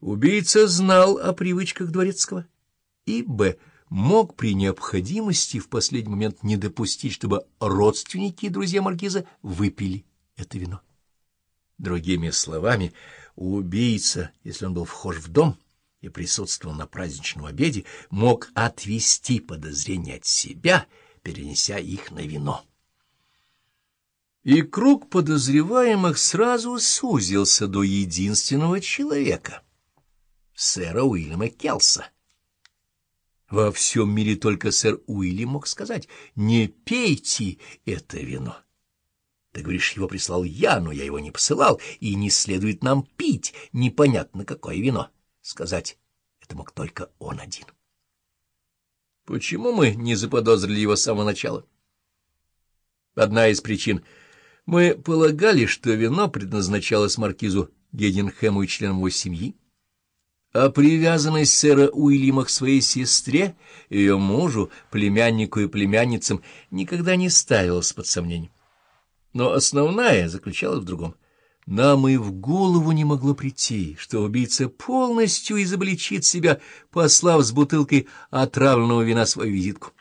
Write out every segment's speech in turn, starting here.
Убийца знал о привычках Дворецкого и, б, мог при необходимости в последний момент не допустить, чтобы родственники и друзья маркиза выпили это вино. Другими словами, убийца, если он был вхож в дом и присутствовал на праздничном обеде, мог отвести подозрения от себя, перенеся их на вино. И круг подозреваемых сразу сузился до единственного человека — сэра Уильяма Келса. Во всем мире только сэр Уильям мог сказать «не пейте это вино». Ты говоришь, его прислал я, но я его не посылал, и не следует нам пить непонятно какое вино. Сказать это мог только он один. Почему мы не заподозрили его с самого начала? Одна из причин — мы полагали, что вино предназначалось маркизу Геденхэму и членам его семьи, а привязанность сэра Уильяма к своей сестре, ее мужу, племяннику и племянницам никогда не ставилась под сомнение. Но основная заключалась в другом. Нам и в голову не могло прийти, что убийца полностью изобличит себя, послав с бутылкой отравленного вина свою визитку.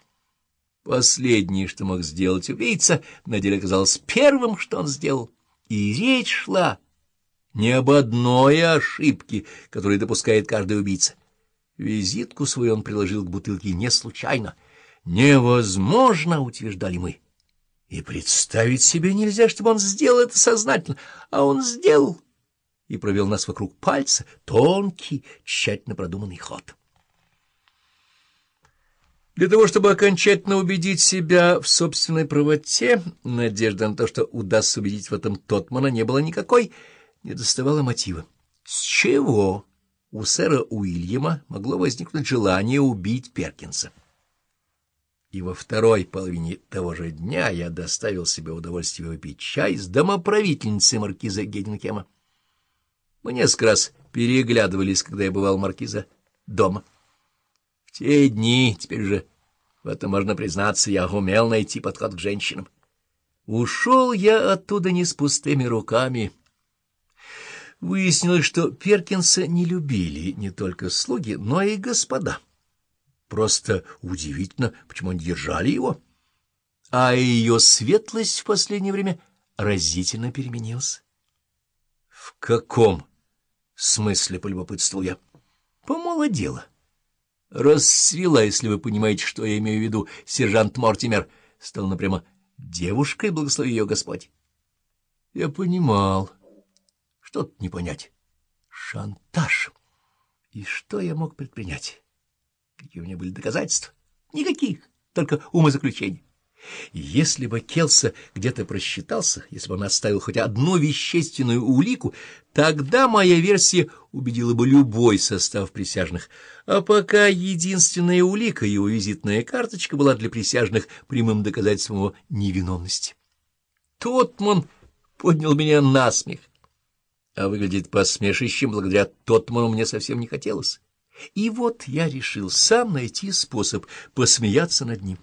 Последнее, что мог сделать убийца, на деле оказалось первым, что он сделал. И речь шла не об одной ошибке, которую допускает каждый убийца. Визитку свою он приложил к бутылке не случайно. Невозможно, утверждали мы. И представить себе нельзя, чтобы он сделал это сознательно, а он сделал и провел нас вокруг пальца тонкий, тщательно продуманный ход. Для того, чтобы окончательно убедить себя в собственной правоте, надежда на то, что удастся убедить в этом Тотмана, не было никакой, не доставало мотива. С чего у сэра Уильяма могло возникнуть желание убить Перкинса? И во второй половине того же дня я доставил себе удовольствие выпить чай с домоправительницей маркиза Геденкема. Мы несколько раз переглядывались, когда я бывал маркиза дома. В те дни, теперь же в этом можно признаться, я умел найти подход к женщинам. Ушел я оттуда не с пустыми руками. Выяснилось, что Перкинса не любили не только слуги, но и господа. Просто удивительно, почему они держали его. А ее светлость в последнее время разительно переменилась. — В каком смысле, — полюбопытствовал я, — помолодела. Расцвела, если вы понимаете, что я имею в виду, сержант Мортимер. Стал напрямо девушкой, благослови ее Господь. Я понимал. Что тут не понять? Шантаж. И что я мог предпринять? Какие у меня были доказательства? Никаких, только умозаключения. Если бы Келса где-то просчитался, если бы он оставил хоть одну вещественную улику, тогда моя версия убедила бы любой состав присяжных. А пока единственная улика, его визитная карточка, была для присяжных прямым доказательством его невиновности. Тотман поднял меня на смех, а выглядеть посмешищем благодаря Тотману мне совсем не хотелось. И вот я решил сам найти способ посмеяться над ним.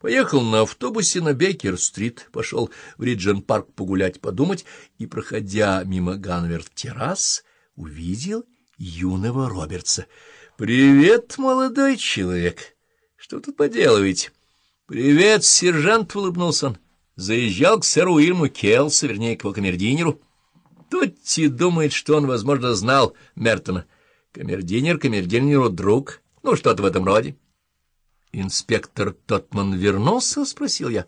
Поехал на автобусе на Бейкер-стрит, пошел в Риджен-парк погулять, подумать, и, проходя мимо Ганверт-террас, увидел юного Робертса. — Привет, молодой человек! Что вы тут поделываете? — Привет, сержант! — улыбнулся он. Заезжал к сэру Уильму Келсу, вернее, к его камердинеру. Тотти думает, что он, возможно, знал Мертона. Камердинер камердинеру друг, ну, что-то в этом роде. — Инспектор Тотман вернулся? — спросил я.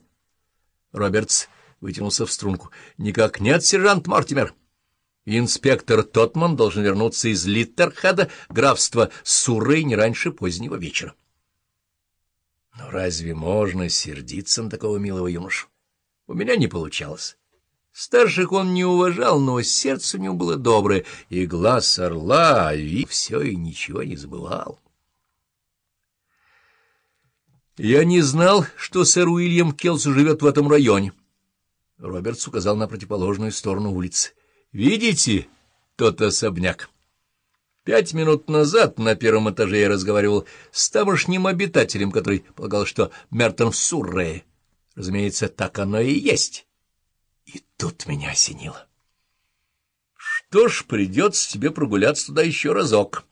Робертс вытянулся в струнку. — Никак нет, сержант Мортимер. Инспектор Тотман должен вернуться из Литтерхеда, графства Суррей, не раньше позднего вечера. Но разве можно сердиться на такого милого юношу? У меня не получалось. Старших он не уважал, но сердце у него было доброе, и глаз орла, и все, и ничего не забывал. Я не знал, что сэр Уильям Келс живет в этом районе. Робертс указал на противоположную сторону улицы. Видите тот особняк? Пять минут назад на первом этаже я разговаривал с тамошним обитателем, который полагал, что Мертон в Суррее. Разумеется, так оно и есть. И тут меня осенило. Что ж, придется тебе прогуляться туда еще разок.